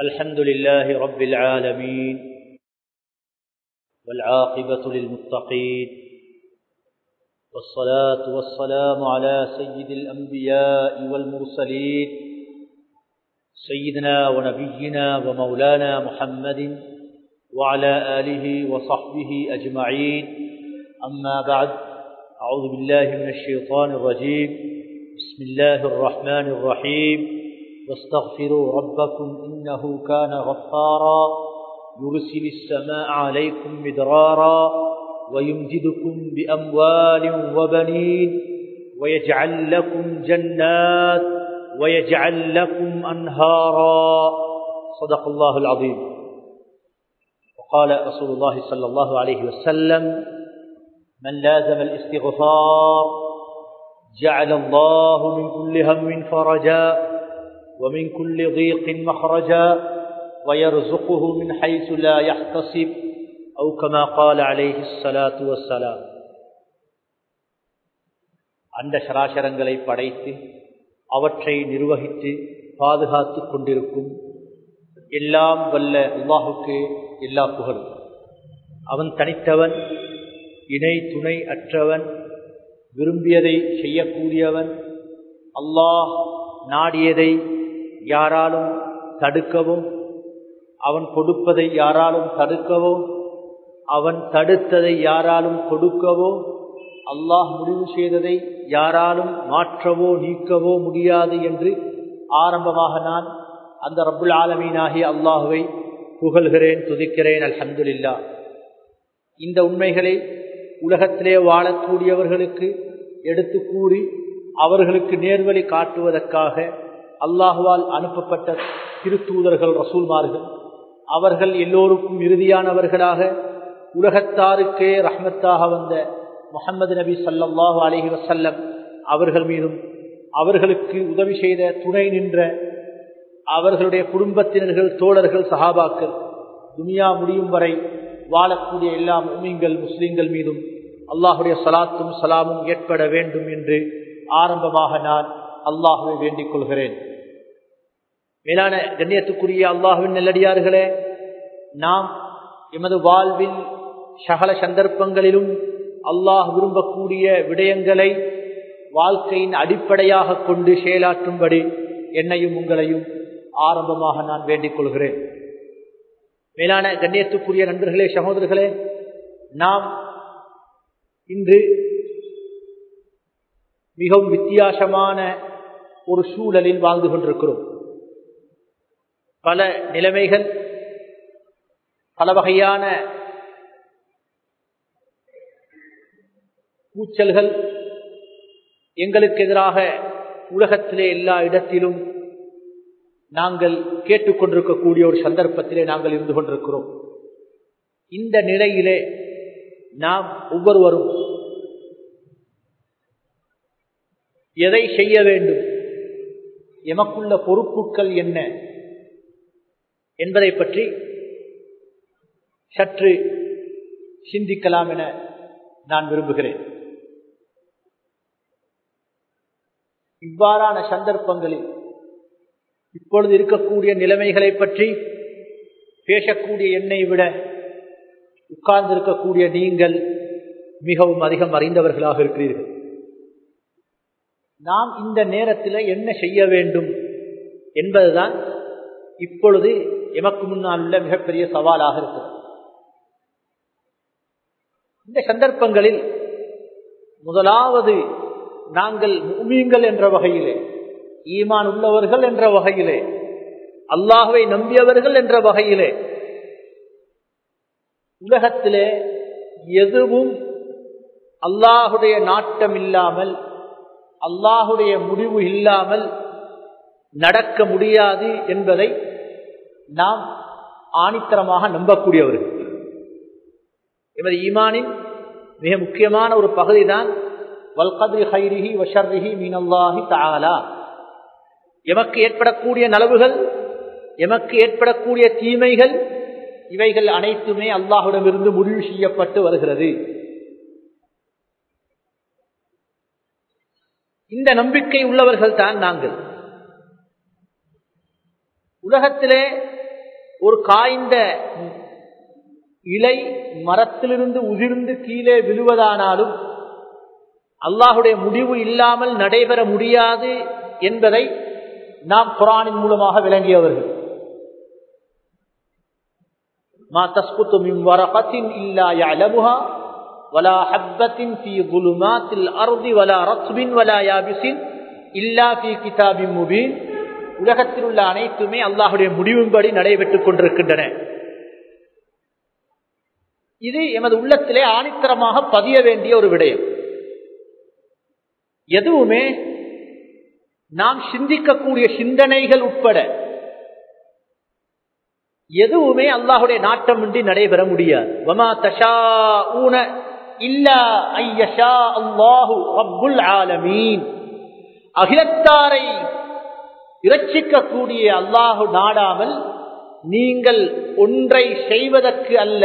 الحمد لله رب العالمين والعاقبة للمتقين والصلاة والسلام على سيد الأنبياء والمرسلين سيدنا ونبينا ومولانا محمد وعلى آله وصحبه أجمعين. أما بعد أعوذ بالله من الشيطان الرجيم. بسم الله الرحمن الرحيم. واستغفروا ربكم إنه كان غفارا. يرسل السماء عليكم مدرارا ويمجدكم بأموال وبنين ويجعل لكم جنات ويجعل لكم أنهارا. صدق الله العظيم. وقال رسول الله صلى الله عليه وسلم من لازم الاستغفار جعل الله من كل هم فرجا ومن كل ضيق مخرجا ويرزقه من حيث لا يحتسب أو كما قال عليه الصلاة والسلام அந்த சராசரங்களை படைத்து அவற்றை நிர்வகித்து பாதுகாத்து கொண்டிருக்கும் எல்லாம் வல்ல அல்லாஹுக்கு எல்லா புகழும் அவன் தனித்தவன் இணை துணை அற்றவன் விரும்பியதை செய்யக்கூடியவன் அல்லாஹ் நாடியதை யாராலும் தடுக்கவும் அவன் கொடுப்பதை யாராலும் தடுக்கவோ அவன் தடுத்ததை யாராலும் கொடுக்கவோ அல்லாஹ் முடிவு செய்ததை யாராலும் மாற்றவோ நீக்கவோ முடியாது என்று ஆரம்பமாக நான் அந்த ரபுல் ஆலமீனாகி அல்லாஹுவை புகழ்கிறேன் துதிக்கிறேன் அல்ஹம்துலில்லா. இந்த உண்மைகளை உலகத்திலே வாழக்கூடியவர்களுக்கு எடுத்து கூறி அவர்களுக்கு நேர்வழி காட்டுவதற்காக அல்லாஹுவால் அனுப்பப்பட்ட திருத்தூதர்கள் ரசூல்மார்கள். அவர்கள் எல்லோருக்கும் இறுதியானவர்களாக உலகத்தாருக்கே ரஹ்மத்தாக வந்த முகமது நபி சல்லாஹூ அலஹி வசல்லம் அவர்கள் மீதும் அவர்களுக்கு உதவி செய்த துணை நின்ற அவர்களுடைய குடும்பத்தினர்கள் தோழர்கள் சஹாபாக்கள் துனியா முடியும் வரை வாழக்கூடிய எல்லா முமீன்கள் முஸ்லீம்கள் மீதும் அல்லாஹுடைய சலாத்தும் சலாமும் ஏற்பட வேண்டும் என்று ஆரம்பமாக நான் அல்லாஹுவை வேண்டிக் கொள்கிறேன் மேலான கண்ணியத்துக்குரிய அல்லாஹுவின் நெல்லடியார்களே நாம் எமது வாழ்வில் சகல சந்தர்ப்பங்களிலும் அல்லாஹ் விரும்பக்கூடிய விடயங்களை வாழ்க்கையின் அடிப்படையாக கொண்டு செயலாற்றும்படி என்னையும் உங்களையும் ஆரம்பமாக நான் வேண்டிக் கொள்கிறேன் மேலான கண்ணியத்துக்குரிய நண்பர்களே சகோதரர்களே நாம் இன்று மிகவும் வித்தியாசமான ஒரு சூழலில் வாழ்ந்து கொண்டிருக்கிறோம். பல நிலைமைகள் பல வகையான கூச்சல்கள் எங்களுக்கு எதிராக உலகத்திலே எல்லா இடத்திலும் நாங்கள் கேட்டுக்கொண்டிருக்கக்கூடிய ஒரு சந்தர்ப்பத்திலே நாங்கள் இருந்து கொண்டிருக்கிறோம். இந்த நிலையிலே நாம் ஒவ்வொருவரும் எதை செய்ய வேண்டும்? எமக்குள்ள பொறுப்புகள் என்ன என்பதை பற்றி சற்று சிந்திக்கலாம் என நான் விரும்புகிறேன். இவ்வாறான சந்தர்ப்பங்களில் இப்பொழுது இருக்கக்கூடிய நிலைமைகளை பற்றி பேசக்கூடிய என்னை விட உட்கார்ந்திருக்கக்கூடிய நீங்கள் மிகவும் அதிகம் அறிந்தவர்களாக இருக்கிறீர்கள். நாம் இந்த நேரத்தில் என்ன செய்ய வேண்டும் என்பதுதான் இப்பொழுது எமக்கு முன்னால் உள்ள மிகப்பெரிய சவாலாக இருக்கிறது. இந்த சந்தர்ப்பங்களில் முதலாவது நாங்கள் மூமீன்கள் என்ற வகையிலே ஈமான் உள்ளவர்கள் என்ற வகையிலே அல்லாஹுவை நம்பியவர்கள் என்ற வகையிலே உலகத்திலே எதுவும் அல்லாஹுடைய நாட்டம் இல்லாமல் அல்லாஹுடைய முடிவு இல்லாமல் நடக்க முடியாது என்பதை நாம் ஆணித்தரமாக நம்பக்கூடியவர்கள். எமது ஈமானின் மிக முக்கியமான ஒரு பகுதி தான் ஹைரிஹி வஷர்ரிஹி மீனல்லாஹி தாலா எமக்கு ஏற்படக்கூடிய நலவுகள் எமக்கு ஏற்படக்கூடிய தீமைகள் இவைகள் அனைத்துமே அல்லாஹுடமிருந்து முடிவு செய்யப்பட்டு வருகிறது. இந்த நம்பிக்கை உள்ளவர்கள் தான் நாங்கள். உலகத்திலே ஒரு காய்ந்த இலை மரத்திலிருந்து உதிர்ந்து கீழே விழுவதானாலும் அல்லாஹுடைய முடிவு இல்லாமல் நடைபெற முடியாது என்பதை நாம் குரானின் மூலமாக விளங்கியவர்கள். மா தஸ்குத்து மின் வரபத்தின் இல்லா யலமுகா ولا حبة في ظلمات الأرض ولا رطب ولا يابس إلا في كتاب مبين உலகத்தில் உள்ள அனைத்துமே அல்லாஹுடைய முடிவின்படி நடைபெற்றுக் கொண்டிருக்கின்றன இது எமது உள்ளத்திலே ஆணித்தரமாக பதிய வேண்டிய ஒரு விடயம் எதுவுமே நாம் சிந்திக்கக்கூடிய சிந்தனைகள் உட்பட எதுவுமே அல்லாஹுடைய நாட்டம் இன்றி நடைபெற முடியாது வமா தஷா அல்லாஹு ஆலமீன். அகிலத்தாரை இரட்சிக்கக்கூடிய அல்லாஹு நாடாமல் நீங்கள் ஒன்றை செய்வதற்கு அல்ல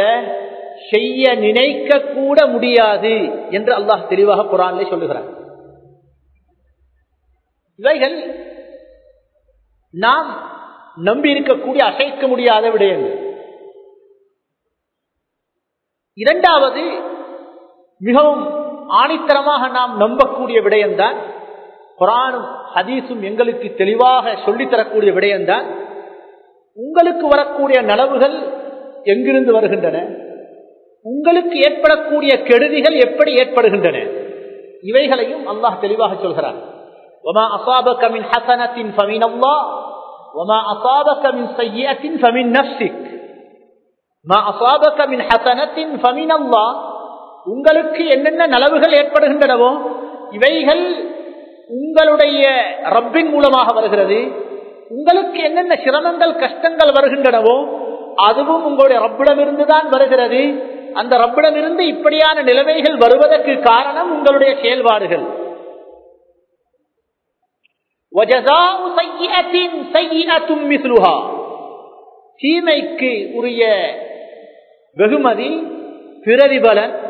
செய்ய நினைக்க கூட முடியாது என்று அல்லாஹ் தெளிவாக குரானிலே சொல்லுகிறார் இவைகள் நாம் நம்பி இருக்கக்கூடிய அசைக்க முடியாத விடயங்கள். இரண்டாவது மிகவும் ஆணித்தரமாக நாம் நம்பக்கூடிய விடயம்தான் குரானும் ஹதீஸும் எங்களுக்கு தெளிவாக சொல்லித்தரக்கூடிய விடயம்தான் உங்களுக்கு வரக்கூடிய நலவுகள் எங்கிருந்து வருகின்றன உங்களுக்கு ஏற்படக்கூடிய கெடுதிகள் எப்படி ஏற்படுகின்றன இவைகளையும் அல்லாஹ் தெளிவாக சொல்கிறான் وما أصابك من حسنة فمن الله وما أصابك من سيئة فمن نفسك ما أصابك من حسنة فمن الله உங்களுக்கு என்னென்ன நலவுகள் ஏற்படுகின்றனவோ இவைகள் உங்களுடைய ரப்பின் மூலமாக வருகிறது. உங்களுக்கு என்னென்ன சிரமங்கள் கஷ்டங்கள் வருகின்றனவோ அதுவும் உங்களுடைய ரப்பிடமிருந்து தான் வருகிறது. அந்த ரப்பிடமிருந்து இப்படியான நிலைமைகள் வருவதற்கு காரணம் உங்களுடைய செயல்பாடுகள். தீமைக்கு உரிய வெகுமதி பிரதிபலன்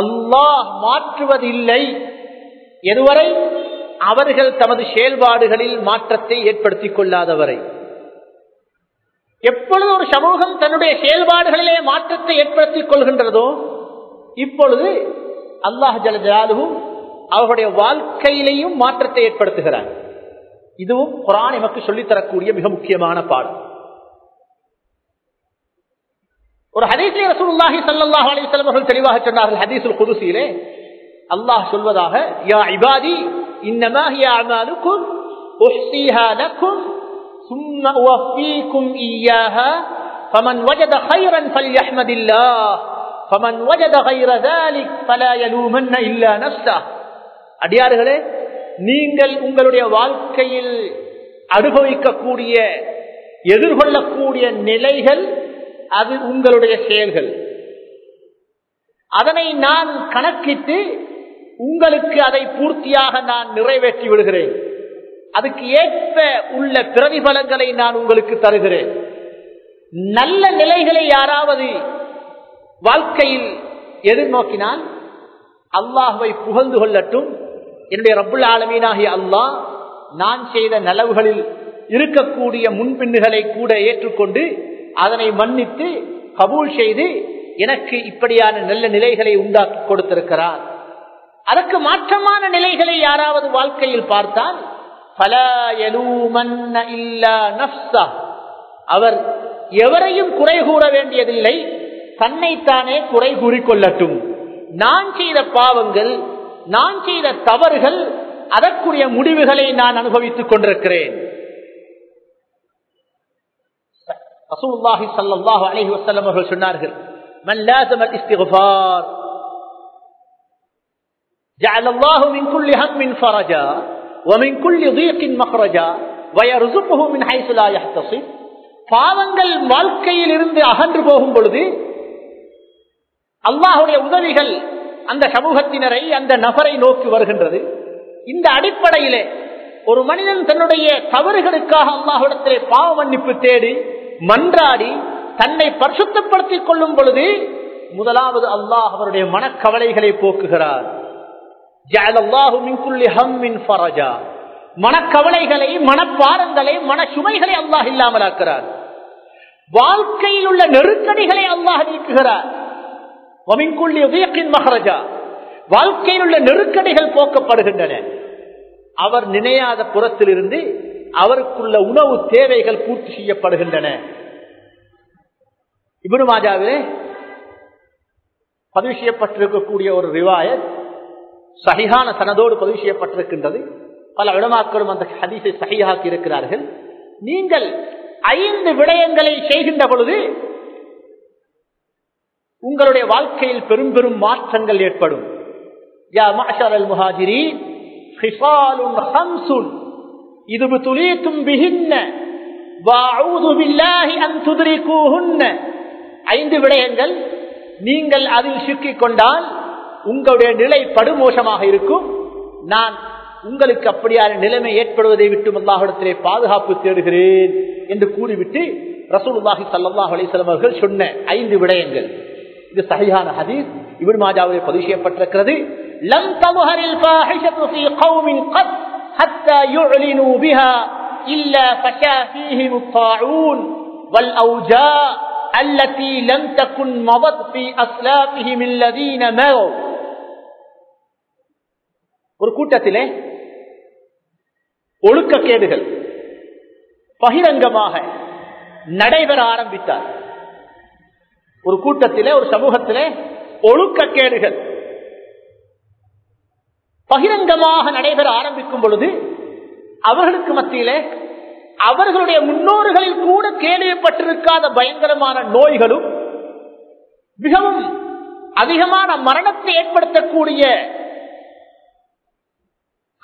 அல்லாஹ் மாற்றுவதில்லை. எதுவரை? அவர்கள் தமது செயல்பாடுகளில் மாற்றத்தை ஏற்படுத்திக் கொள்ளாதவரை. எப்பொழுது ஒரு சமூகம் தன்னுடைய செயல்பாடுகளிலே மாற்றத்தை ஏற்படுத்திக் கொள்கின்றதோ இப்பொழுது அல்லாஹ் ஜலஜாலுவும் அவர்களுடைய வாழ்க்கையிலையும் மாற்றத்தை ஏற்படுத்துகிறார். இதுவும் குரான் எமக்கு சொல்லித்தரக்கூடிய மிக முக்கியமான பாடம். ஒரு ஹதீஸ்லே ரசூலுல்லாஹி ஸல்லல்லாஹு அலைஹி வஸல்லம் அவர்கள் தெளிவாக சொன்னார்கள் ஹதீஸுல் குதுசியிலே அல்லாஹ் சொல்வதாக யா இபாதி இன்னமா ஹிய அமாலுக்கும் உஹ்ஸீஹா லக்கும் ثم أوفيكم إياها فمن وجد خيرا فليحمد الله فمن وجد غير ذلك فلا يلومن إلا نفسه அடியார்களே நீங்கள் உங்களுடைய வாழ்க்கையில் அனுபவிக்கக்கூடிய எதிர்கொள்ளக்கூடிய நிலைகள் அது உங்களுடைய செயல்கள். அதனை நான் கணக்கிட்டு உங்களுக்கு அதை பூர்த்தியாக நான் நிறைவேற்றி விடுகிறேன். அதுக்கு ஏற்ப உள்ள பிரதிபலங்களை நான் உங்களுக்கு தருகிறேன். நல்ல நிலைகளை யாராவது வாழ்க்கையில் எதிர்நோக்கினால் அல்லாஹுவை புகழ்ந்து கொள்ளட்டும். என்னுடைய ரப்புல் ஆலமீனாகிய அல்லாஹ் நான் செய்த நலவுகளில் இருக்கக்கூடிய முன்பின்னுகளை கூட ஏற்றுக்கொண்டு அதனை மன்னித்து கபூல் செய்து எனக்கு இப்படியான நல்ல நிலைகளை உண்டாக்கி கொடுத்திருக்கிறார். அதற்கு மாற்றமான நிலைகளை யாராவது வாழ்க்கையில் பார்த்தால் பல அவர் எவரையும் குறை கூற வேண்டியதில்லை தன்னைத்தானே குறை கூறிக்கொள்ளட்டும். நான் செய்த பாவங்கள் நான் செய்த தவறுகள் அதற்குரிய முடிவுகளை நான் அனுபவித்துக் கொண்டிருக்கிறேன். ரசூலுல்லாஹி ஸல்லல்லாஹு அலைஹி வஸல்லம் அவர்கள் சொன்னார்கள் மன் லாஸம இஸ்திக்ஃபார் جعل الله من كل هم فرجا ومن كل ضيق مخرجا ويرزقه من حيث لا يحتسب பாவங்கள் வாழ்க்கையில் இருந்து அகன்று போகும் பொழுது அல்லாஹுடைய உதவிகள் அந்த சமூகத்தினரை அந்த நபரை நோக்கி வருகின்றது இந்த அடிப்படையிலே ஒரு மனிதன் தன்னுடைய தவறுகளுக்காக அல்லாஹிடத்திலே பாவ மன்னிப்பு தேடி மன்றாடி தன்னை பரிசுத்தப்படுத்திக் கொள்ளும் பொழுது முதலாவது அல்லாஹ் அவருடைய மனக்கவலைகளை போக்குகிறார். மனக்கவலைகளை மனப்பாரங்களை மன சுமைகளை அல்லாஹ் இல்லாமலாக்கிறார் வாழ்க்கையில் உள்ள நெருக்கடிகளை அல்லாஹ் நீக்குகிறார். மகரஜா வாழ்க்கையில் உள்ள நெருக்கடிகள் போக்கப்படுகின்றன. அவர் நினையாத புறத்திலிருந்து அவருக்குள்ள உணவு தேவைகள் பூர்த்தி செய்யப்படுகின்றன. இபுரு மாஜாவிலே பதிவு செய்யப்பட்டிருக்கக்கூடிய ஒரு ரிவாயர் சகிகான சனதோடு பதிவு செய்யப்பட்டிருக்கின்றது. பல இடமாக்களும் அந்த ஹதீஸை சகியாக்கி இருக்கிறார்கள். நீங்கள் ஐந்து விடயங்களை செய்கின்ற பொழுது உங்களுடைய வாழ்க்கையில் பெரும் பெரும் மாற்றங்கள் ஏற்படும். யா மாஷர் முஹாஜிரி ஹிசாலுன் ஹம்சுன். இது துலீத்தும் பிஹின்ன. ஐந்து விடயங்கள் நீங்கள் அதில் சிக்கிக் கொண்டால் உங்களுடைய நிலை படுமோசமாக இருக்கும். நான் உங்களுக்கு அப்படியான நிலைமை ஏற்படுவதை விட்டு அல்லாஹிடத்திலே பாதுகாப்பு தேடுகிறேன் என்று கூறிவிட்டு ரசூலுல்லாஹி சல்லாஹ் அலிஸ்லாம் அவர்கள் சொன்ன ஐந்து விடயங்கள். இது சரியான ஹதீஸ். இவர் மாஜாவிலே பதிவு செய்யப்பட்டிருக்கிறது. லம் தமுஹரில் ஃபாஹிஷத்து ஃபீ கௌமின் قط حتى يعلنوا بها إلا فشا فيهم الطاعون والأوجاع التي لم تكن مضت في أسلافهم الذين مروا ஒரு கூட்டத்திலே ஒழுக்கக்கேடுகள் பகிரங்கமாக நடைபெற ஆரம்பித்தார் ஒரு கூட்டத்திலே ஒரு சமூகத்திலே ஒழுக்கக்கேடுகள் பகிரங்கமாக நடைபெற ஆரம்பிக்கும் பொழுது அவர்களுக்கு மத்தியிலே அவர்களுடைய முன்னோர்களில் கூட கேள்விப்பட்டிருக்காத பயங்கரமான நோய்களும் மிகவும் அதிகமான மரணத்தை ஏற்படுத்தக்கூடிய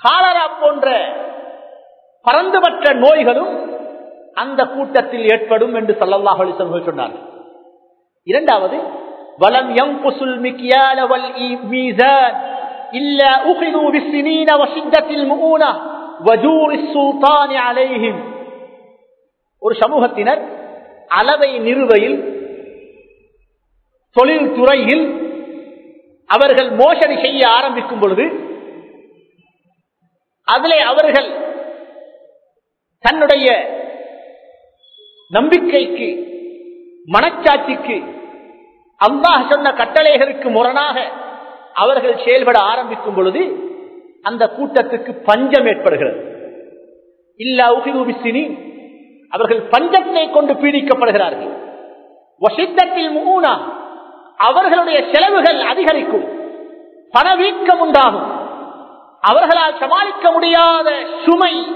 காலரா போன்ற பரந்துபற்ற நோய்களும் அந்த கூட்டத்தில் ஏற்படும் என்று சல்லல்லாஹ் அலிசல்கள் சொன்னார்கள். இரண்டாவது வலம் எம் குசுல் மிக்கியாலவல் மீசான் இல்ல உகிது بالسنين வசித்தத்தில் முஊனா வஜூரி السلطان عليهم. ஒரு சமூகத்தினர் அளவை நிறுவையில் தொழில் துறையில் அவர்கள் மோசடி செய்ய ஆரம்பிக்கும் பொழுது அதிலே அவர்கள் தன்னுடைய நம்பிக்கைக்கு மனச்சாட்சிக்கு அல்லாஹ் சொன்ன கட்டளைகளுக்கு முரணாக அவர்கள் செயல்பட ஆரம்பிக்கும் பொழுது அந்த கூட்டத்துக்கு பஞ்சம் ஏற்படுகிறது. இல்லா உகிதுபிசினி அவர்கள் பஞ்சத்தை கொண்டு பீடிக்கப்படுகிறார்கள். வசித்தத்தில் மூனா அவர்களுடைய செலவுகள் அதிகரிக்கும். பணவீக்கம் உண்டாகும். அவர்களால் சமாளிக்க முடியாத சுமை.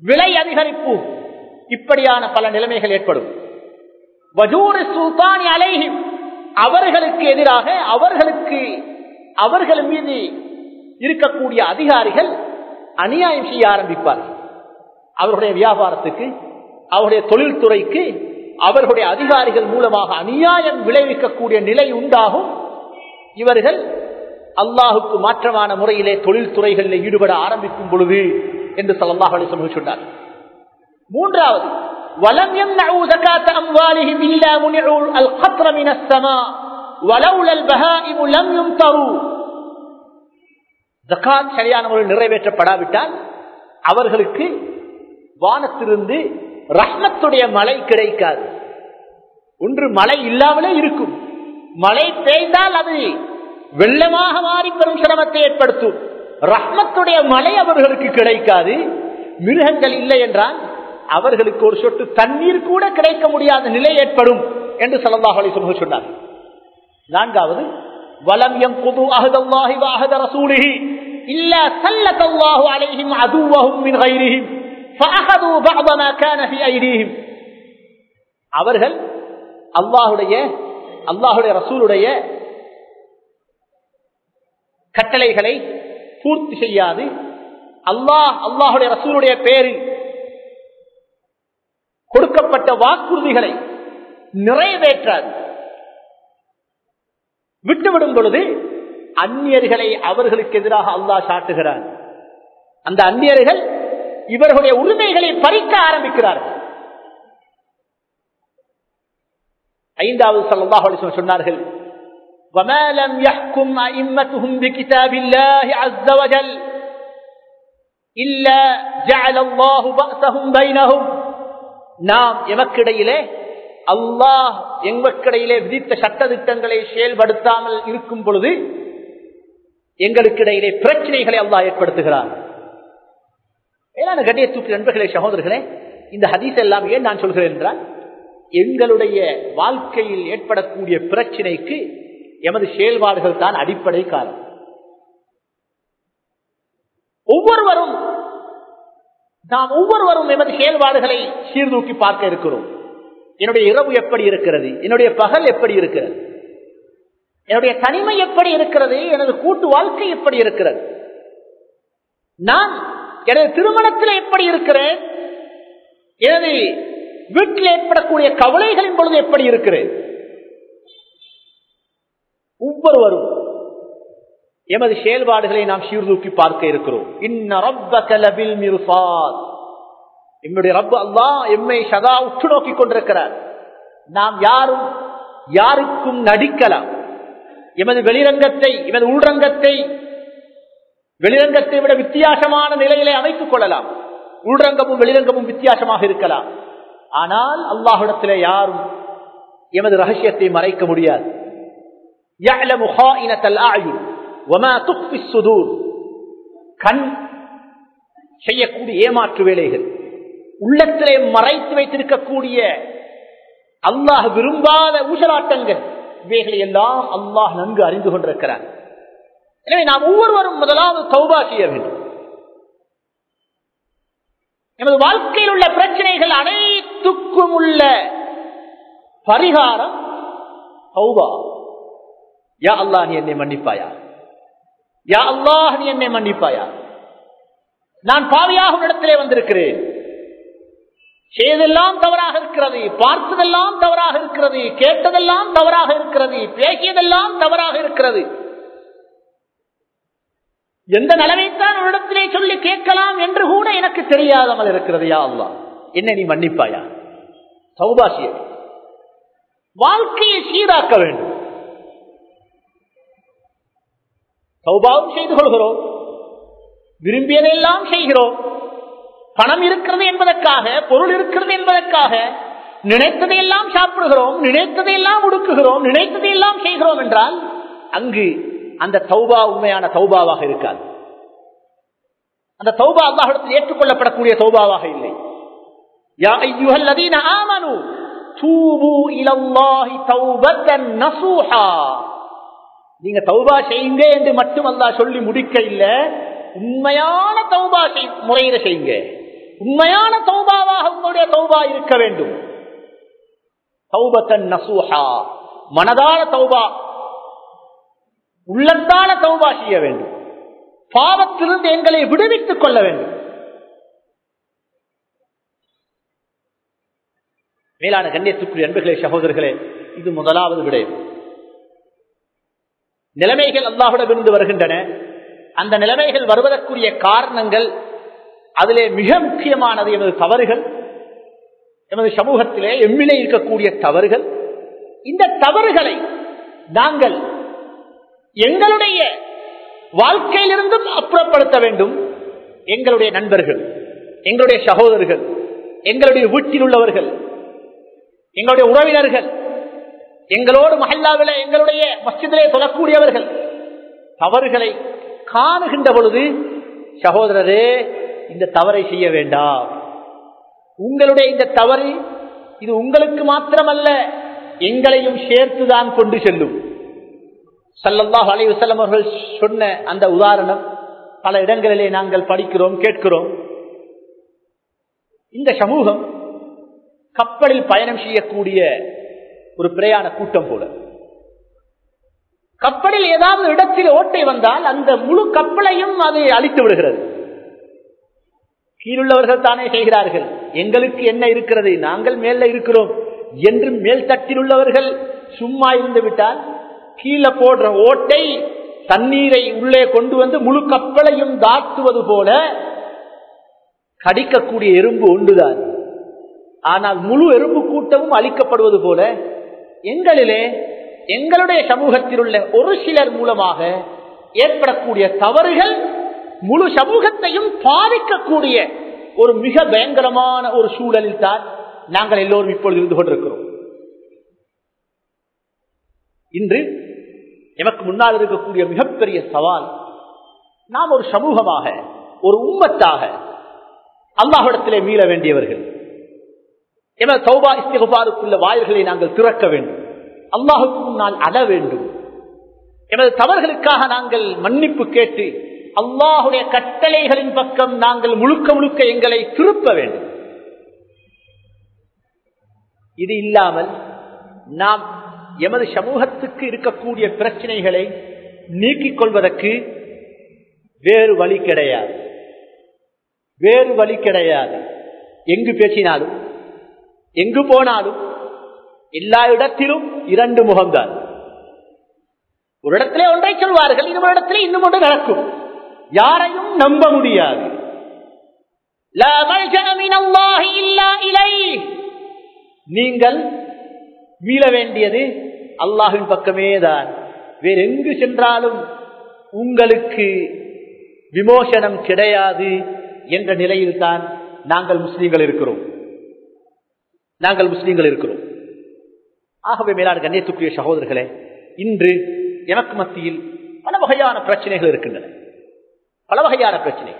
விலை அதிகரிப்பு. இப்படியான பல நிலைமைகள் ஏற்படும். வஜூர் சுல்தானி அலைஹி அவர்களுக்கு எதிராக அவர்களுக்கு அவர்கள் மீது இருக்கக்கூடிய அதிகாரிகள் அநியாயம் செய்ய ஆரம்பிப்பார்கள். அவருடைய வியாபாரத்துக்கு அவருடைய தொழில்துறைக்கு அவர்களுடைய அதிகாரிகள் மூலமாக அநியாயம் விளைவிக்கக்கூடிய நிலை உண்டாகும். இவர்கள் அல்லாஹுக்கு மாற்றமான முறையிலே தொழில்துறைகளில் ஈடுபட ஆரம்பிக்கும் பொழுது என்று சல்லாஹ் அலி சொன்னார் மூன்றாவது ولم يمنعوا زكاة أموالهم إلا منعوا القطر من السماء ولولا البهائم لم يمطروا ஜக்காத் சரியான முறையில் நிறைவேற்றப்படாவிட்டால் அவர்களுக்கு வானத்திலிருந்து ரஹ்மத்துடைய மழை கிடைக்காது ஒன்று மழை இல்லாமலே இருக்கும் மழை பெய்தால் அது வெள்ளமாக மாறி பெரும் சிரமத்தை ஏற்படுத்தும் ரஹ்மத்துடைய மழை அவர்களுக்கு கிடைக்காது மிருகங்கள் இல்லை என்றால் அவர்களுக்கு ஒரு சொட்டு தண்ணீர் கூட கிடைக்க முடியாத நிலை ஏற்படும் என்று சல்லாஹ் அலி சுபு சொன்னார் நான்காவது வலம் எம் புது அகதல்லாஹி வாஹத ரசூலிஹி இல்ல சல்லத்தல்லாஹு அலைஹிம் அதுவஹும் மின் கைரிஹிம். ஃபஅஹது பஅதமா கான ஃபி ஐதீஹிம். அவர்கள் அல்லாஹுடைய அல்லாஹுடைய ரசூலுடைய கட்டளைகளை பூர்த்தி செய்யாது. அல்லாஹ் அல்லாஹுடைய ரசூலுடைய பேரில் கொடுக்கப்பட்ட வாக்குறுதிகளை நிறைவேற்றாது விட்டுவிடும் பொழுது அந்நியர்களை அவர்களுக்கு எதிராக அல்லாஹ் சாட்டுகிறார் அந்த அந்நியர்கள் இவர்களுடைய உரிமைகளை பறிக்க ஆரம்பிக்கிறார்கள் ஐந்தாவது சல்லாஹ் அலிஸ்வன் சொன்னார்கள் وما لم يحكم أئمتهم بكتاب الله عز وجل إلا جعل الله بأسهم بينهم நாம் எமக்கிடையிலே அல்லாஹ் எங்களுக்கிடையிலே விதித்த சட்ட திட்டங்களை செயல்படுத்தாமல் இருக்கும் பொழுது எங்களுக்கிடையிலே பிரச்சனைகளை அல்லாஹ் ஏற்படுத்துகிறார் ஏதான கண்ணியத்துக்கு நண்பர்களே சகோதரர்களே இந்த ஹதீஸ் எல்லாம் ஏன் நான் சொல்கிறேன் என்றால் எங்களுடைய வாழ்க்கையில் ஏற்படக்கூடிய பிரச்சனைக்கு எமது செயல்பாடுகள் தான் அடிப்படை காரணம் ஒவ்வொருவரும் நாம் ஒவ்வொருவரும் எமது செயல்பாடுகளை சீர்தூக்கி பார்க்க இருக்கிறோம். என்னுடைய இரவு எப்படி இருக்கிறது? என்னுடைய பகல் எப்படி இருக்கிறது? என்னுடைய தனிமை எப்படி இருக்கிறது? எனது கூட்டு வாழ்க்கை எப்படி இருக்கிறது? நான் எனது திருமணத்தில் எப்படி இருக்கிறேன்? எனது வீட்டில் ஏற்படக்கூடிய கவலைகளின் பொழுது எப்படி இருக்கிறேன்? ஒவ்வொருவரும் எமது செயல்பாடுகளை நாம் சீர்தூக்கி பார்க்க இருக்கிறோம். என்னுடைய ரப்பு அல்லா எம்மை சதா உற்று நோக்கி கொண்டிருக்கிறார். நாம் யாரும் யாருக்கும் நடிக்கலாம். எமது வெளிரங்கத்தை எமது உள்ரங்கத்தை வெளிரங்கத்தை விட வித்தியாசமான நிலையிலே அமைத்துக் கொள்ளலாம். உள்ரங்கமும் வெளிரங்கமும் வித்தியாசமாக இருக்கலாம். ஆனால் அல்லாஹிடத்திலே யாரும் எமது ரகசியத்தை மறைக்க முடியாது. கண் செய்யக்கூடிய ஏமாற்று வேலைகள். உள்ளத்திலே மறைத்து வைத்திருக்கக்கூடிய அல்லாஹ் விரும்பாத ஊசலாட்டங்கள். இவைகளை எல்லாம் அல்லாஹ் நன்கு அறிந்து கொண்டிருக்கிறார் எனவே நாம் ஒவ்வொருவரும் முதலாவது தௌபா செய்ய வேண்டும். எமது வாழ்க்கையில் உள்ள பிரச்சனைகள் அனைத்துக்கும் உள்ள பரிகாரம் தௌபா. யா அல்லாஹ் என்னை மன்னிப்பாயா? யா அல்லாஹ் நீ என்னை மன்னிப்பாயா? நான் பாவியாக இடத்திலே வந்திருக்கிறேன். செய்ததெல்லாம் தவறாக இருக்கிறது பார்த்ததெல்லாம் தவறாக இருக்கிறது கேட்டதெல்லாம் தவறாக இருக்கிறது பேசியதெல்லாம் தவறாக இருக்கிறது. எந்த நிலைமைத்தான் இடத்திலே சொல்லி கேட்கலாம் என்று கூட எனக்கு தெரியாதமல் இருக்கிறது யா அல்லா என்ன நீ மன்னிப்பாயா? சௌபாசிய வாழ்க்கையை சீராக்க வேண்டும். சௌபாவும் செய்து கொள்கிறோம். விரும்பியதெல்லாம் செய்கிறோம். பணம் இருக்கிறது என்பதற்காக பொருள் இருக்கிறது என்பதற்காக நினைத்ததையெல்லாம் சாப்பிடுகிறோம் நினைத்ததையெல்லாம் உடுக்குகிறோம் நினைத்ததையெல்லாம் செய்கிறோம் என்றால் அங்கு அந்த தௌபா உண்மையான தௌபாவாக இருக்காது. அந்த தௌபா அல்லாஹிடத்தில் ஏற்றுக்கொள்ளப்படக்கூடிய தௌபாவாக இல்லை. யா ஆமனு தூபு இலல்லாஹி தௌபத்தன் நசூஹா. நீங்க தௌபா செய்யுங்க என்று மட்டும் அல்லா சொல்லி முடிக்க இல்ல உண்மையான தௌபா முறையில செய்யுங்க. உண்மையான தௌபாவாக உங்களுடைய தௌபா இருக்க வேண்டும். தௌபத்தன் நசூஹா. மனதான தௌபா. உள்ளத்தான தௌபா செய்ய வேண்டும். பாவத்திலிருந்து எங்களை விடுவித்துக் கொள்ள வேண்டும். மேலான கண்ணியத்துக்குரிய அன்புகளே சகோதரர்களே இது முதலாவது விடயம். நிலைமைகள் அல்லாஹுடமிருந்து வருகின்றன. அந்த நிலைமைகள் வருவதற்குரிய காரணங்கள் அதிலே மிக முக்கியமானது எமது தவறுகள் எமது சமூகத்திலே எம்மிலே இருக்கக்கூடிய தவறுகள். இந்த தவறுகளை நாங்கள் எங்களுடைய வாழ்க்கையிலிருந்தும் அப்புறப்படுத்த வேண்டும். எங்களுடைய நண்பர்கள் எங்களுடைய சகோதரர்கள் எங்களுடைய வீட்டில் உள்ளவர்கள் எங்களுடைய உறவினர்கள் எங்களோடு மஹல்லாவில எங்களுடைய மஸ்ஜிதிலே சொல்லக்கூடியவர்கள். தவறுகளை காணுகின்ற பொழுது சகோதரரே இந்த தவறை செய்ய வேண்டாம். உங்களுடைய இந்த தவறு இது உங்களுக்கு மாத்திரமல்ல எங்களையும் சேர்த்துதான் கொண்டு செல்லும். சல்லல்லாஹ் அலைவசல்லம் அவர்கள் சொன்ன அந்த உதாரணம் பல இடங்களிலே நாங்கள் படிக்கிறோம் கேட்கிறோம். இந்த சமூகம் கப்பலில் பயணம் செய்யக்கூடிய ஒரு பிரயாண கூட்டம் போல. கப்பலில் ஏதாவது இடத்தில் ஓட்டை வந்தால் அந்த முழு கப்பலையும் அது அழித்து விடுகிறது. கீழுள்ளவர்கள் தானே செய்கிறார்கள். எங்களுக்கு என்ன இருக்கிறது? நாங்கள் மேல இருக்கிறோம். என்று மேல் தட்டில் உள்ளவர்கள் சும்மா இருந்து விட்டால் கீழே போடுற ஓட்டை தண்ணீரை உள்ளே கொண்டு வந்து முழு கப்பலையும் தாத்துவது போல கடிக்கக்கூடிய எறும்பு ஒன்றுதான். ஆனால் முழு எறும்பு கூட்டமும் அழிக்கப்படுவது போல எங்களிலே எங்களுடைய சமூகத்தில் உள்ள ஒரு சிலர் மூலமாக ஏற்படக்கூடிய தவறுகள் முழு சமூகத்தையும் பாதிக்கக்கூடிய ஒரு மிக பயங்கரமான ஒரு சூழலில் தான் நாங்கள் எல்லோரும் இப்பொழுது இருந்து கொண்டிருக்கிறோம். இன்று எமக்கு முன்னால் இருக்கக்கூடிய மிகப்பெரிய சவால் நாம் ஒரு சமூகமாக ஒரு உம்மத்தாக அல்லாஹிடத்திலே மீள வேண்டியவர்கள். எமது சௌபா இஸ்திகுபாருக்குள்ள வாயில்களை நாங்கள் திறக்க வேண்டும். அல்லாஹுக்கு முன்னால் அட வேண்டும். எமது தவறுகளுக்காக நாங்கள் மன்னிப்பு கேட்டு அல்லாஹுடைய கட்டளைகளின் பக்கம் நாங்கள் முழுக்க முழுக்க எங்களை திருப்ப வேண்டும். இது இல்லாமல் நாம் எமது சமூகத்துக்கு இருக்கக்கூடிய பிரச்சனைகளை நீக்கிக் கொள்வதற்கு வேறு வழி கிடையாது. வேறு வழி கிடையாது. எங்கு பேசினாலும் எங்கு போனாலும் எல்லா இடத்திலும் இரண்டு முகம்தான். ஒரு இடத்திலே ஒன்றை சொல்வார்கள் இன்னொரு இடத்திலே இன்னும் ஒன்று நடக்கும். யாரையும் நம்ப முடியாது. நீங்கள் மீள வேண்டியது அல்லாஹின் பக்கமே தான் வேற எங்கு சென்றாலும் உங்களுக்கு விமோசனம் கிடையாது என்ற நிலையில்தான் நாங்கள் முஸ்லீம்கள் இருக்கிறோம். நாங்கள் முஸ்லீம்கள் இருக்கிறோம். ஆகவே மேலான கண்ணியத்துக்குரிய சகோதரர்களே இன்று எனக்கு மத்தியில் பல வகையான பிரச்சனைகள் இருக்கின்றன. பல வகையான பிரச்சனை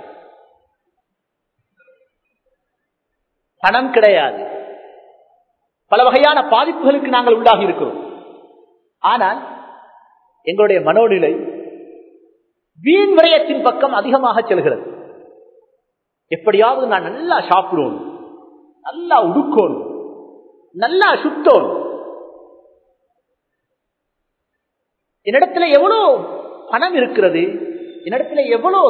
பணம் கிடையாது. பல வகையான பாதிப்புகளுக்கு நாங்கள் உள்ளாகி இருக்கிறோம். ஆனால் எங்களுடைய மனோநிலை வீண் விரயத்தின் பக்கம் அதிகமாக செல்கிறது. எப்படியாவது நான் நல்லா சாப்பிடணும் நல்லா உடுக்கணும் நல்லா சுத்தோன் என்னிடத்துல எவ்வளோ பணம் இருக்கிறது? என்னிடத்துல எவ்வளோ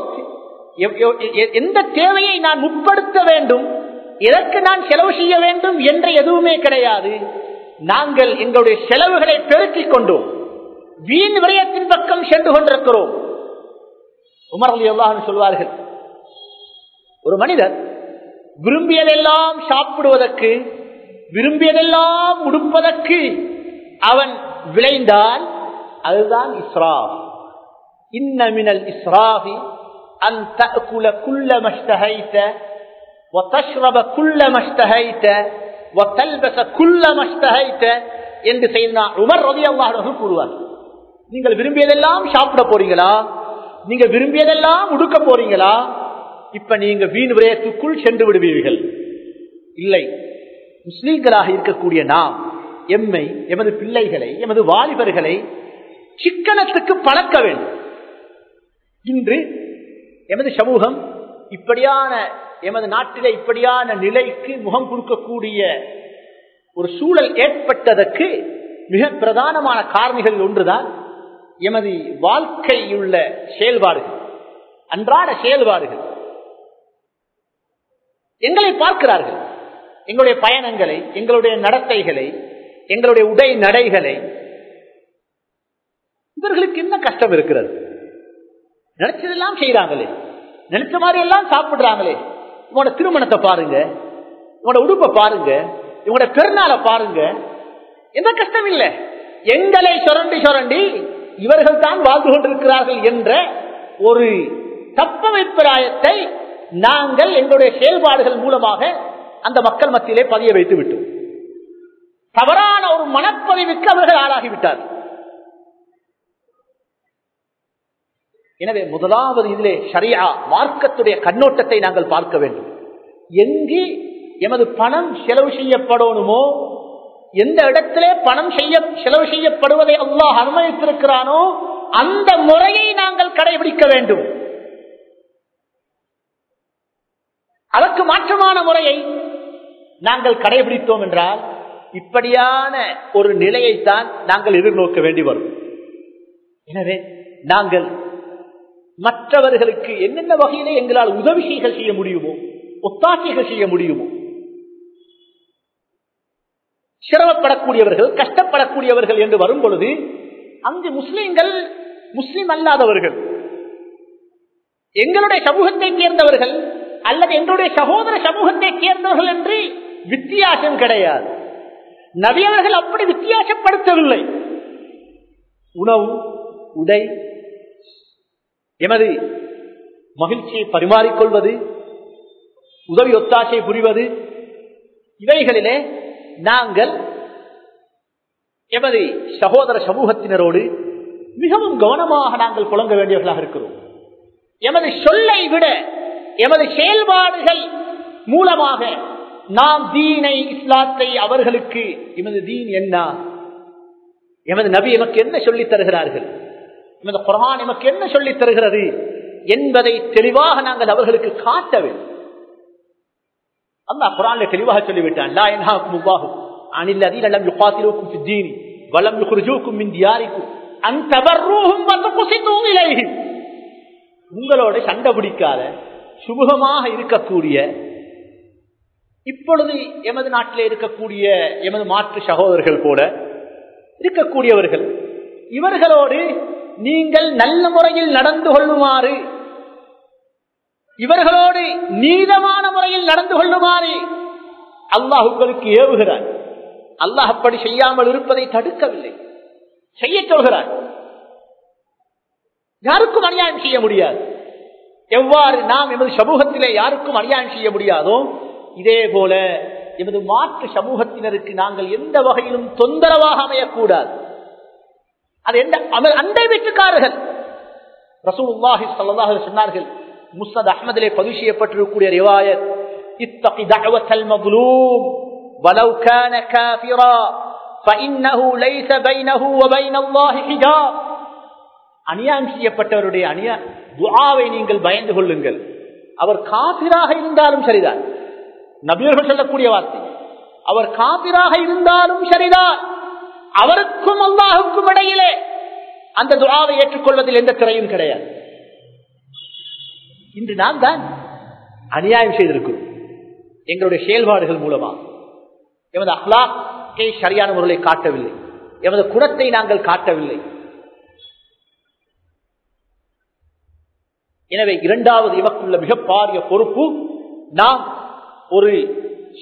எந்த தேவையை நான் முற்படுத்த வேண்டும்? எதற்கு நான் செலவு செய்ய வேண்டும் என்ற எதுவுமே கிடையாது. நாங்கள் எங்களுடைய செலவுகளை பெருக்கிக் கொண்டோம். வீண் விரயத்தின் பக்கம் சென்று கொண்டிருக்கிறோம். உமரல் எவ்வாறு சொல்வார்கள் ஒரு மனிதர் விரும்பியதெல்லாம் சாப்பிடுவதற்கு விரும்பியதெல்லாம் உடுப்பதற்கு அவன் விளைந்தால் அதுதான் இஸ்ரா இன்னமினல் இஸ்ராஃபி أن تأكل كل ما اشتهيت وتشرب كل ما اشتهيت وتلبس كل ما اشتهيت என்று செய்தா உமர் ரதி அல்லாஹர்கள் கூறுவார். நீங்கள் விரும்பியதெல்லாம் சாப்பிட போறீங்களா? நீங்க விரும்பியதெல்லாம் உடுக்க போறீங்களா? இப்ப நீங்க வீண் விரயத்துக்குள் சென்று விடுவீர்கள். இல்லை முஸ்லீம்களாக இருக்கக்கூடிய நாம் எம்மை எமது பிள்ளைகளை எமது வாலிபர்களை சிக்கனத்துக்கு பழக்க வேண்டும். இன்று எமது சமூகம் இப்படியான எமது நாட்டில இப்படியான நிலைக்கு முகம் கொடுக்கக்கூடிய ஒரு சூழல் ஏற்பட்டதற்கு மிக பிரதானமான காரணிகள் ஒன்றுதான் எமது வாழ்க்கையுள்ள செயல்பாடுகள் அன்றாட செயல்பாடுகள். எங்களை பார்க்கிறார்கள். எங்களுடைய பயணங்களை எங்களுடைய நடத்தைகளை எங்களுடைய உடை நடைகளை இவர்களுக்கு என்ன கஷ்டம் இருக்கிறது? நினைச்சதெல்லாம் செய்யறாங்களே நினைச்ச மாதிரி எல்லாம் சாப்பிடுறாங்களே. இவனோட திருமணத்தை பாருங்க. இவனோட உடுப்பை பாருங்க. இவனோட பெருநாளை பாருங்க. எந்த கஷ்டம் இல்லை. எங்களை சுரண்டி சுரண்டி இவர்கள் தான் வாழ்ந்து கொண்டிருக்கிறார்கள் என்ற ஒரு தப்பமைப்பிராயத்தை நாங்கள் எங்களுடைய செயல்பாடுகள் மூலமாக அந்த மக்கள் மத்தியிலே பதிய வைத்து விட்டோம். தவறான ஒரு மனப்பதிவுக்கு அவர்கள் ஆளாகிவிட்டார். எனவே முதலாவது இதிலே சரியா மார்க்கத்துடைய கண்ணோட்டத்தை நாங்கள் பார்க்க வேண்டும். எங்கே எமது பணம் செலவு செய்யப்படணுமோ எந்த இடத்திலே பணம் செய்ய செலவு செய்யப்படுவதை அல்லாஹ் அனுமதித்திருக்கிறானோ அந்த முறையை நாங்கள் கடைபிடிக்க வேண்டும். அதற்கு மாற்றமான முறையை நாங்கள் கடைபிடித்தோம் என்றால் இப்படியான ஒரு நிலையைத்தான் நாங்கள் எதிர்நோக்க வேண்டி வரும். எனவே நாங்கள் மற்றவர்களுக்கு என்னென்ன வகையிலே எங்களால் உதவிகள் செய்ய முடியுமோ ஒத்தாசைகள் செய்ய முடியுமோ சிரமப்படக்கூடியவர்கள் கஷ்டப்படக்கூடியவர்கள் என்று வரும் பொழுது அங்கு முஸ்லிம்கள் முஸ்லிம் அல்லாதவர்கள் எங்களுடைய சமூகத்தை சேர்ந்தவர்கள் அல்லது எங்களுடைய சகோதர சமூகத்தை சேர்ந்தவர்கள் என்று வித்தியாசம் கிடையாது. நபியவர்கள் அப்படி வித்தியாசப்படுத்தவில்லை. உணவு உடை எமது மகிழ்ச்சியை பரிமாறிக்கொள்வது உதவி ஒத்தாசை புரிவது இவைகளிலே நாங்கள் எமது சகோதர சமூகத்தினரோடு மிகவும் கவனமாக நாங்கள் புழங்க வேண்டியவர்களாக இருக்கிறோம். எமது சொல்லை விட எமது செயல்பாடுகள் மூலமாக நாம் தீனை இஸ்லாத்தை அவர்களுக்கு எமது தீன் என்ன? எமது நபி எமக்கு என்ன சொல்லித் தருகிறார்கள்? எமது குரான் எமக்கு என்ன சொல்லித் தருகிறது? என்பதை தெளிவாக நாங்கள் அவர்களுக்கு காட்ட வேண்டும். அல்லாஹ் குரான்ல தெளிவாக சொல்லிவிட்டான் அனில் லதீன லம் யுகாத்திலூக்கும் ஃபித் வலம் யுக்ரிஜூக்கும் மின் தியாரிக்கும் அன் இலைஹிம். உங்களோட சண்டை பிடிக்காத சுமூகமாக இருக்கக்கூடிய இப்பொழுது எமது நாட்டில் இருக்கக்கூடிய எமது மாற்று சகோதரர்கள் போல இருக்கக்கூடியவர்கள் இவர்களோடு நீங்கள் நல்ல முறையில் நடந்து கொள்ளுமாறு இவர்களோடு நீதமான முறையில் நடந்து கொள்ளுமாறு அல்லாஹ் உங்களுக்கு ஏவுகிறார். அல்லாஹ் அப்படி செய்யாமல் இருப்பதை தடுக்கவில்லை. செய்ய சொல்கிறார். யாருக்கும் அநியாயம் செய்ய முடியாது. எவ்வாறு நாம் எமது சமூகத்திலே யாருக்கும் அநியாயம் செய்ய முடியாதோ இதே போல எமது மாற்று சமூகத்தினருக்கு நாங்கள் எந்த வகையிலும் தொந்தரவாக அமையக்கூடாது. அது எந்த அண்டை வீட்டுக்காரர்கள். ரசூல்லாஹி சல்லாஹ் சொன்னார்கள் முஸ்னத் அஹமதிலே பதிவு செய்யப்பட்டிருக்கக்கூடிய ரிவாயத் இத்தகி தகவல் மதுலூம் ولو كان كافرا فإنه ليس بينه وبين الله حجاب அநியாயம் செய்யப்பட்டவருடைய அநியா துஆவை நீங்கள் பயந்து கொள்ளுங்கள். அவர் காபிராக இருந்தாலும் சரிதான். நபியர்கள் சொல்லக்கூடிய வார்த்தை. அவர் காபிராக இருந்தாலும் சரிதான். அவருக்கும் அல்லாஹுக்கும் இடையிலே அந்த துவாவை ஏற்றுக்கொள்வதில் எந்த திரையும் கிடையாது. இன்று நாம் தான் அநியாயம் செய்திருக்கிறோம். எங்களுடைய செயல்பாடுகள் மூலமாக. எமது அஹ்லாக்கை சரியான முறையை காட்டவில்லை. எமது குணத்தை நாங்கள் காட்டவில்லை. எனவே இரண்டாவது இவக்குள்ள மிக பாரிய பொறுப்பு நாம் ஒரு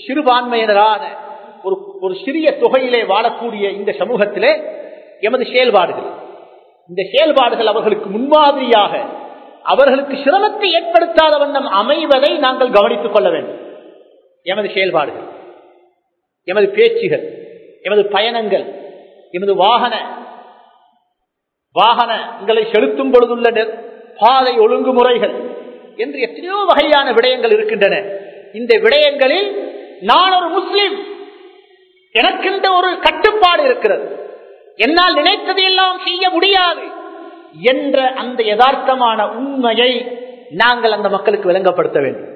சிறுபான்மையினரான ஒரு ஒரு சிறிய தொகையிலே வாழக்கூடிய இந்த சமூகத்திலே எமது செயல்பாடுகள். இந்த செயல்பாடுகள் அவர்களுக்கு முன்மாதிரியாக அவர்களுக்கு சிரமத்தை ஏற்படுத்தாத வண்ணம் அமைவதை நாங்கள் கவனித்துக் கொள்ள வேண்டும். எமது செயல்பாடுகள் எமது பேச்சுகள் எமது பயணங்கள் எமது வாகன வாகனங்களை செலுத்தும் பொழுதுள்ள பாதை ஒழுங்குமுறைகள் என்று எத்தனையோ வகையான விடயங்கள் இருக்கின்றன. இந்த விடயங்களில் நான் ஒரு முஸ்லிம். எனக்கென்ற ஒரு கட்டுப்பாடு இருக்கிறது? என்னால் நினைத்ததையெல்லாம் செய்ய முடியாது என்ற அந்த யதார்த்தமான உண்மையை நாங்கள் அந்த மக்களுக்கு விளங்கப்படுத்த வேண்டும்.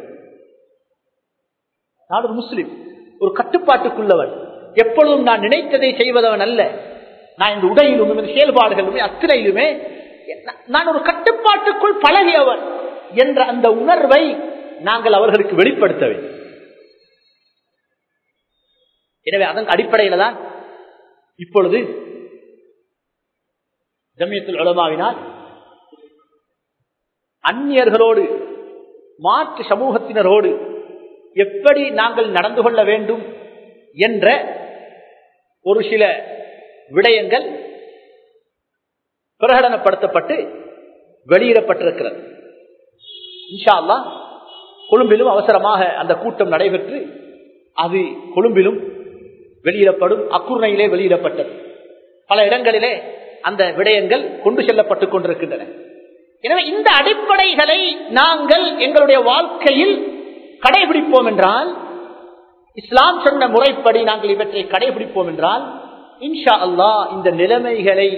நான் ஒரு முஸ்லிம் ஒரு கட்டுப்பாட்டுக்குள்ளவன். எப்பொழுதும் நான் நினைத்ததை செய்வதவன் அல்ல. நான் இந்த உடையிலும் இந்த செயல்பாடுகளுமே அத்தனையிலுமே நான் ஒரு கட்டுப்பாட்டுக்குள் பழகியவன் என்ற அந்த உணர்வை நாங்கள் அவர்களுக்கு வெளிப்படுத்த வேண்டும் எனவே அதன் அடிப்படையில தான் இப்பொழுது ஜமியத்தில் உலமாவினால் அந்நியர்களோடு மாற்று சமூகத்தினரோடு எப்படி நாங்கள் நடந்து கொள்ள வேண்டும் என்ற ஒரு சில விடயங்கள் பிரகடனப்படுத்தப்பட்டு வெளியிடப்பட்டிருக்கிறது. இன்ஷா அல்லா கொழும்பிலும் அவசரமாக அந்த கூட்டம் நடைபெற்று அது கொழும்பிலும் வெளியிடப்படும் அக்குர்ணையிலே வெளியிடப்பட்டது. பல இடங்களிலே அந்த விடயங்கள் கொண்டு செல்லப்பட்டுக் கொண்டிருக்கின்றன. எனவே இந்த அடிப்படைகளை நாங்கள் எங்களுடைய வாழ்க்கையில் கடைபிடிப்போம் என்றால் இஸ்லாம் சொன்ன முறைப்படி நாங்கள் இவற்றை கடைபிடிப்போம் என்றால் இன்ஷா அல்லாஹ் இந்த நிலைமைகளை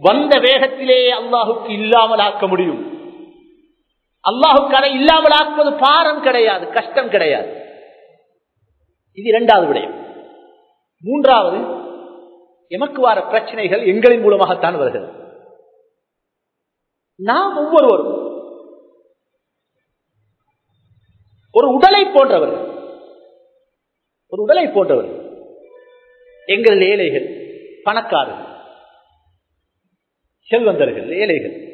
வந்த வேகத்திலே அல்லாஹுக்கு இல்லாமல் ஆக்க முடியும். அல்லாஹுக்கு அதை இல்லாமல் ஆக்குவது பாரம் கிடையாது கஷ்டம் கிடையாது. இது இரண்டாவது விடயம். மூன்றாவது எமக்கு வர பிரச்சனைகள் எங்களின் மூலமாகத்தான் வருகிறது. நாம் ஒவ்வொருவரும் ஒரு உடலை போன்றவர்கள் ஒரு உடலை போன்றவர்கள் எங்கள் ஏழைகள் பணக்காரர்கள் செல்வந்தர்கள் ஏழைகள்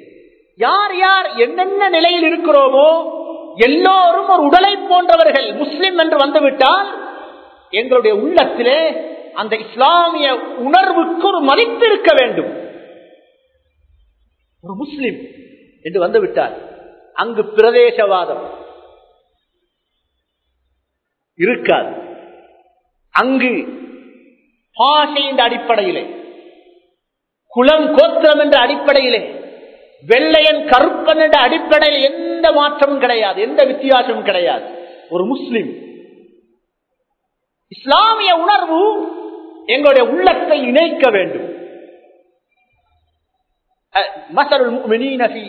யார் யார் என்னென்ன நிலையில் இருக்கிறோமோ எல்லோரும் ஒரு உடலை போன்றவர்கள் முஸ்லிம் என்று வந்துவிட்டால் எங்களுடைய உள்ளத்திலே அந்த இஸ்லாமிய உணர்வுக்கு ஒரு மதிப்பு இருக்க வேண்டும். ஒரு முஸ்லிம் என்று வந்துவிட்டார். அங்கு பிரதேசவாதம் இருக்காது. அங்கு பாஷையின் அடிப்படையிலே குலம் கோத்திரம் என்ற அடிப்படையிலே வெள்ளையன் கருப்பன் என்ற அடிப்படையில் எந்த மாற்றமும் கிடையாது எந்த வித்தியாசமும் கிடையாது ஒரு முஸ்லிம் இஸ்லாமிய உணர்வு எங்களுடைய உள்ளத்தை இணைக்க வேண்டும் مثل المؤمنين في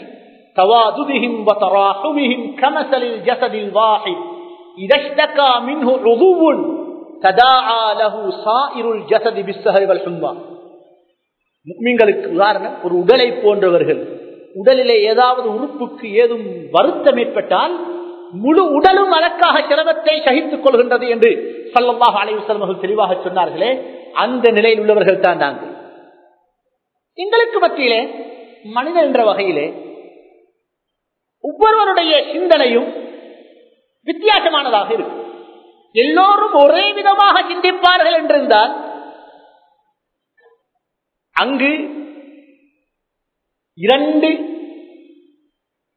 تواددهم وتراحمهم كمثل الجسد الواحد إذا اشتكى منه عضو تداعى له سائر الجسد بالسهر والحمى முக்மீன்களுக்கு உதாரணம் ஒரு உடலை போன்றவர்கள் உடலிலே ஏதாவது உறுப்புக்கு ஏதும் வருத்தம் ஏற்பட்டால் முழு உடலும் அதற்காக சிரமத்தை சகித்துக் கொள்கின்றது என்று சல்லல்லாஹ் அலைவசல்மர்கள் தெளிவாக சொன்னார்களே அந்த நிலையில் உள்ளவர்கள் தான் நாங்கள். எங்களுக்கு மத்தியிலே மனிதன் என்ற வகையிலே ஒவ்வொருவருடைய சிந்தனையும் வித்தியாசமானதாக இருக்கும். எல்லோரும் ஒரே விதமாக சிந்திப்பார்கள் என்றிருந்தால் அங்கு இரண்டு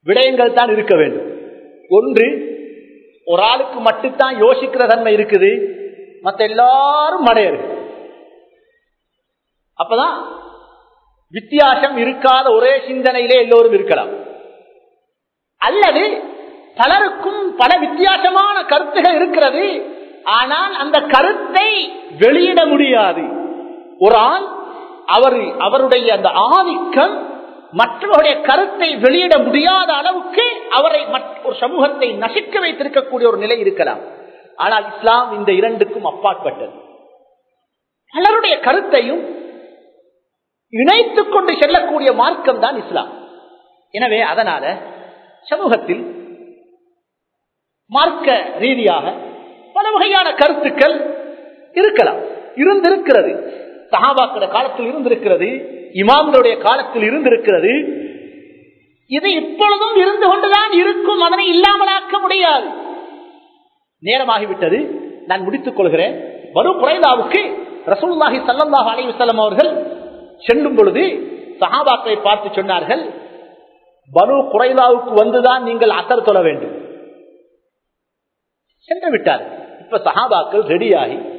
விடயங்கள் தான் இருக்க வேண்டும். ஒன்று ஒரு ஆளுக்கு மட்டும்தான் யோசிக்கிற தன்மை இருக்குது. மற்ற எல்லாரும் மடையரு. அப்பதான் வித்தியாசம் இருக்காத ஒரே சிந்தனையிலே எல்லோரும் இருக்கலாம். அல்லது பலருக்கும் பல வித்தியாசமான கருத்துகள் இருக்கிறது. ஆனால் அந்த கருத்தை வெளியிட முடியாது. ஒரு ஆள் அவர் அவருடைய அந்த ஆதிக்கம் மற்றவருடைய கருத்தை வெளியிட முடியாத அளவுக்கு அவரை ஒரு சமூகத்தை நசிக்க வைத்திருக்கக்கூடிய ஒரு நிலை இருக்கலாம். ஆனால் இஸ்லாம் இந்த இரண்டுக்கும் அப்பாற்பட்டது. பலருடைய கருத்தையும் இணைத்துக் கொண்டு செல்லக்கூடிய மார்க்கம் தான் இஸ்லாம். எனவே அதனால சமூகத்தில் மார்க்க ரீதியாக பல வகையான கருத்துக்கள் இருக்கலாம். இருந்திருக்கிறது. சஹாபாக்கிற காலத்தில் இருந்திருக்கிறது இமாம்களுடைய காலத்தில் இருந்திருக்கிறது. இது இப்பொழுதும் இருந்து கொண்டுதான் இருக்கும். அதனை இல்லாமலாக்க முடியாது. நேரமாகிவிட்டது. நான் முடித்துக் கொள்கிறேன். வரு குறைந்தாவுக்கு ரசூல்லாஹி சல்லாஹ் அலைவசல்லம் அவர்கள் செல்லும் பொழுது சஹாபாக்களை பார்த்து சொன்னார்கள் பனு குறைதாவுக்கு வந்துதான் நீங்கள் அத்தர் தொழ வேண்டும். சென்று விட்டார் இப்ப சஹாபாக்கள் ரெடியாகி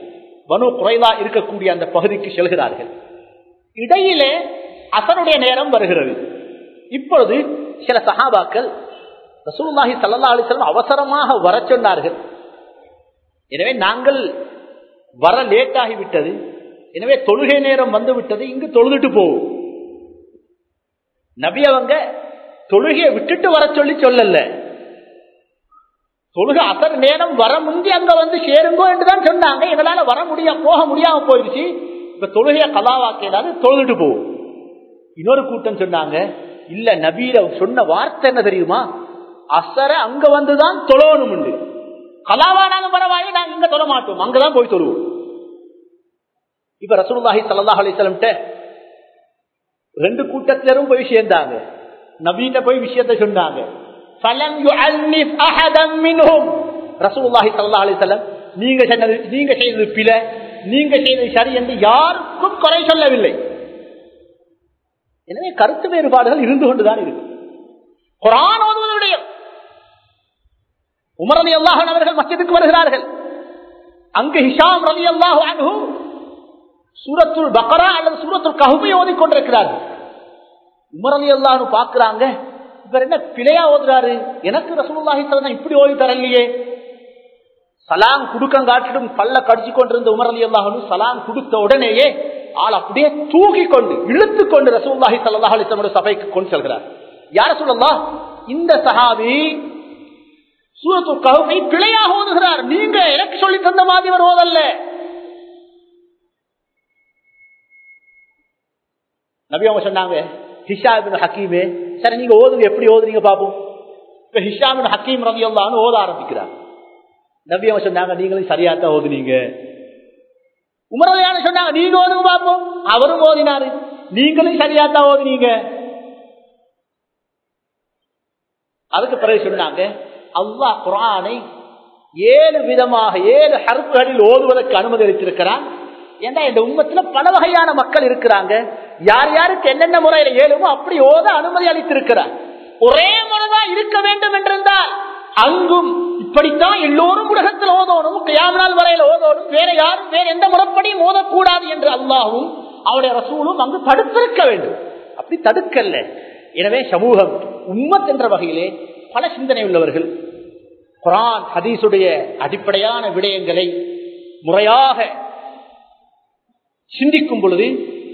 பனு குறைலா இருக்கக்கூடிய அந்த பகுதிக்கு செல்கிறார்கள். இடையிலே அசனுடைய நேரம் வருகிறது. இப்பொழுது சில சகாபாக்கள் ரசூல்லாஹி சல்லா அலிஸ்லாம் அவசரமாக வர சொன்னார்கள். எனவே நாங்கள் வர லேட் ஆகிவிட்டது எனவே தொழுகை நேரம் வந்து விட்டது இங்கு தொழுதுட்டு போவோம் நபி அவங்க தொழுகையை விட்டுட்டு வர சொல்லி சொல்லல. தொழுகை அசர் நேரம் வர முந்தி அங்க வந்து சேருங்கோ என்றுதான் சொன்னாங்க. எங்களால வர முடியாம போக முடியாம போயிடுச்சு. இப்ப தொழுகைய கலாவாக்கிறாரு தொழுதுட்டு போவோம் இன்னொரு கூட்டம் சொன்னாங்க. இல்ல நபீர சொன்ன வார்த்தை என்ன தெரியுமா? அசர அங்க வந்துதான் தொழணும் உண்டு. கலாவானாலும் பரவாயில்ல நாங்க இங்க தொழ மாட்டோம். அங்கதான் போய் தொழுவோம். இப்ப ரசூல்லாஹி சல்லாஹ் அலிசலம்ட்ட ரெண்டு கூட்டத்திலரும் போய் சேர்ந்தாங்க. நவீன போய் விஷயத்த சொன்னாங்க. ஃபலம் யுஅன்னிஸ் அஹதம் நீங்க சொன்னது நீங்க செய்தது பிழை. நீங்க செய்தது சரி என்று யாருக்கும் குறை சொல்லவில்லை. எனவே கருத்து வேறுபாடுகள் இருந்து கொண்டுதான் இருக்கு. குரான் ஓதுவதுடைய உமரலி அல்லாஹன் அவர்கள் மஸ்ஜிதுக்கு வருகிறார்கள். அங்கு ஹிஷாம் ரவி அல்லாஹு அன்ஹு சூரத்துல் பக்கரா அல்லது சூரத்துல் கஹுமை ஓதிக்கொண்டிருக்கிறார்கள். உமரலி அல்லாஹு பாக்குறாங்க இவர் என்ன பிழையா ஓதுறாரு? எனக்கு ரசூலுல்லாஹி ஸல்லல்லாஹு இப்படி ஓதி தரலையே. சலாம் குடுக்கங்காட்டிடும் பல்ல கடிச்சு கொண்டிருந்த உமர் அலி சலாம் கொடுத்த உடனேயே ஆள் அப்படியே தூக்கி கொண்டு இழுத்து கொண்டு ரசூல்லாஹி சல்லாஹ் சபைக்கு கொண்டு செல்கிறார். யார சொல்லலாம் இந்த சஹாபி சூரத்து கவுமை பிழையாக ஓதுகிறார். நீங்க எனக்கு சொல்லி தந்த மாதிரி அவர் ஓதல்ல. நபி அவங்க சொன்னாங்க ஹிஷா ஹக்கீமே சரி நீங்க ஓதுங்க எப்படி ஓதுறீங்க பாப்போம். இப்ப ஹிஷாமின் ஹக்கீம் ரவி அல்லான்னு ஓத ஆரம்பிக்கிறார். நபி சொன்னாங்க நீங்களும் சரியாத்தான் ஓதுனீங்க. உமரவையான சொன்னாங்க நீங்க ஓதுங்க பார்ப்போம் அவரும் ஓதினாரு. நீங்களும் சரியாத்தான் ஓதுனீங்க. அதுக்கு பிறகு சொன்னாங்க அல்லாஹ் குரானை ஏழு விதமாக ஏழு ஹருப்புகளில் ஓதுவதற்கு அனுமதி அளித்திருக்கிறான். ஏன்னா இந்த உண்மத்துல பல வகையான மக்கள் இருக்கிறாங்க? யார் யாருக்கு என்னென்ன முறையில ஏழுமோ அப்படி ஓத அனுமதி அளித்திருக்கிறார் ஒரே முறைதான் இருக்க வேண்டும் என்றிருந்தால் அங்கும் இப்படித்தான் எல்லோரும் உலகத்தில் ஓதோனும் கியாமனால் வரையில் ஓதணும் வேற யாரும் வேற எந்த முறைப்படியும் ஓதக்கூடாது என்று அல்லாவும் அவருடைய ரசூலும் அங்கு தடுத்திருக்க வேண்டும். அப்படி தடுக்கல்ல. எனவே சமூகம் உம்மத் என்ற வகையிலே பல சிந்தனை உள்ளவர்கள் குரான் ஹதீசுடைய அடிப்படையான விடயங்களை முறையாக சிந்திக்கும் பொழுது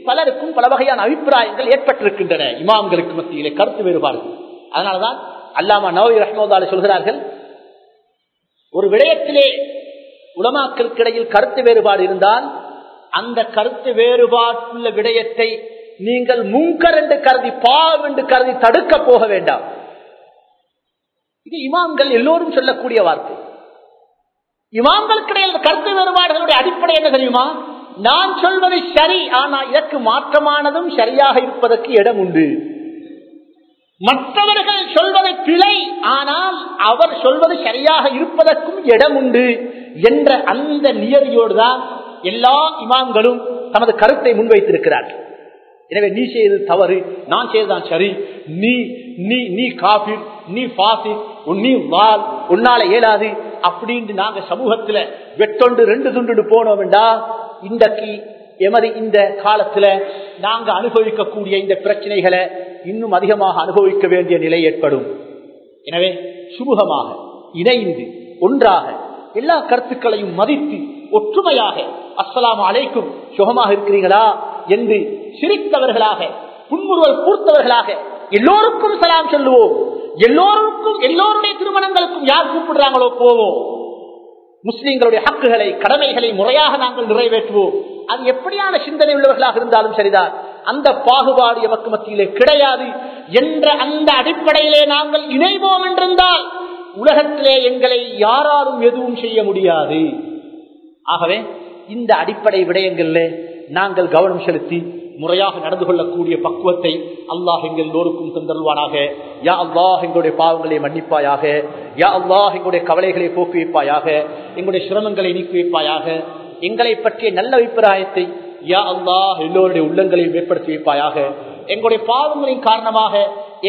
பலருக்கும் பல வகையான அபிப்பிராயங்கள் ஏற்பட்டிருக்கின்றன இமாம்களுக்கு மத்தியிலே கருத்து வேறுபாடுகள் அதனாலதான் அல்லாமா நவவி ரஹ்மோதால சொல்கிறார்கள் ஒரு விடயத்திலே உலமாக்களுக்கு இடையில் கருத்து வேறுபாடு இருந்தால் அந்த கருத்து வேறுபாட்டுள்ள விடயத்தை நீங்கள் முங்கர் என்று கருதி பாவம் என்று கருதி தடுக்க போக வேண்டாம். இது இமாம்கள் எல்லோரும் சொல்லக்கூடிய வார்த்தை. இமாம்களுக்கு இடையில் கருத்து வேறுபாடுகளுடைய அடிப்படை என்ன தெரியுமா? நான் சொல்வது சரி ஆனா இதற்கு மாற்றமானதும் சரியாக இருப்பதற்கு இடம் உண்டு. மற்றவர்கள் சொல்வது பிழை ஆனால் அவர் சொல்வது சரியாக இருப்பதற்கும் இடம் உண்டு என்ற அந்த நியதியோடு தான் எல்லா இமாம்களும் தமது கருத்தை முன்வைத்திருக்கிறார்கள். எனவே நீ செய்தது தவறு நான் செய்ததான் சரி. நீ நீ நீ காபி நீ பாசி நீ வால் உன்னால இயலாது அப்படின்னு நாங்க சமூகத்துல வெட்டொண்டு ரெண்டு துண்டு போனோம் என்றா இன்றைக்கு எமது இந்த காலத்துல நாங்க அனுபவிக்கக்கூடிய இந்த பிரச்சனைகளை இன்னும் அதிகமாக அனுபவிக்க வேண்டிய நிலை ஏற்படும். எனவே சுமூகமாக இணைந்து ஒன்றாக எல்லா கருத்துக்களையும் மதித்து ஒற்றுமையாக அஸ்லாம் அலைக்கும் சுகமாக இருக்கிறீர்களா? என்று சிரித்தவர்களாக புன்முறுவல் பூர்த்தவர்களாக எல்லோருக்கும் சலாம் சொல்லுவோம். எல்லோருக்கும் எல்லோருடைய திருமணங்களுக்கும் யார் கூப்பிடுறாங்களோ போவோம். முஸ்லீம்களுடைய ஹக்குகளை கடமைகளை முறையாக நாங்கள் நிறைவேற்றுவோம். அது எப்படியான சிந்தனை உள்ளவர்களாக இருந்தாலும் சரிதான். அந்த பாகுபாடு எமக்கு மத்தியிலே கிடையாது என்ற அந்த அடிப்படையிலே நாங்கள் இணைவோம் என்றிருந்தால் உலகத்திலே எங்களை யாராலும் எதுவும் செய்ய முடியாது. ஆகவே இந்த அடிப்படை விடயங்கள்ல நாங்கள் கவனம் செலுத்தி முறையாக நடந்து கொள்ளக்கூடிய பக்குவத்தை அல்லாஹ் எங்கள் எல்லோருக்கும் தந்தருவானாக யா அல்லாஹ் எங்களுடைய பாவங்களை மன்னிப்பாயாக. யா அல்லாஹ் எங்களுடைய கவலைகளை போக்கி வைப்பாயாக எங்களுடைய சிரமங்களை நீக்கி வைப்பாயாக எங்களை பற்றிய நல்ல அபிப்பிராயத்தை யா அல்லாஹ் எல்லோருடைய உள்ளங்களையும் ஏற்படுத்தி வைப்பாயாக. எங்களுடைய பாவங்களின் காரணமாக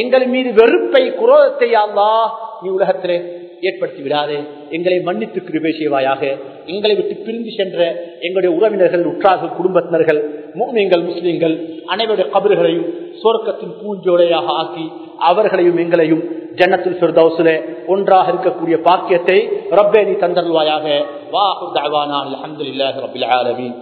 எங்கள் மீது வெறுப்பை குரோதத்தை அல்லாஹ் நீ உலகத்திலே ஏற்படுத்தி விடாது. எங்களை மன்னித்து கிருபை செய்வாயாக. எங்களை விட்டு பிரிந்து சென்ற எங்களுடைய உறவினர்கள் உற்றார்கள் குடும்பத்தினர்கள் மூமியங்கள் முஸ்லீம்கள் அனைவருடைய கபறுகளையும் சொர்க்கத்தின் பூஞ்சோடையாக ஆக்கி அவர்களையும் எங்களையும் ஜன்னத்தில் சொர்தவுசுல ஒன்றாக இருக்கக்கூடிய பாக்கியத்தை ரப்பே நீ தந்தருவாயாக வாஹு தவானா அலமதுல்லாஹி ரபில் ஆலமீன்.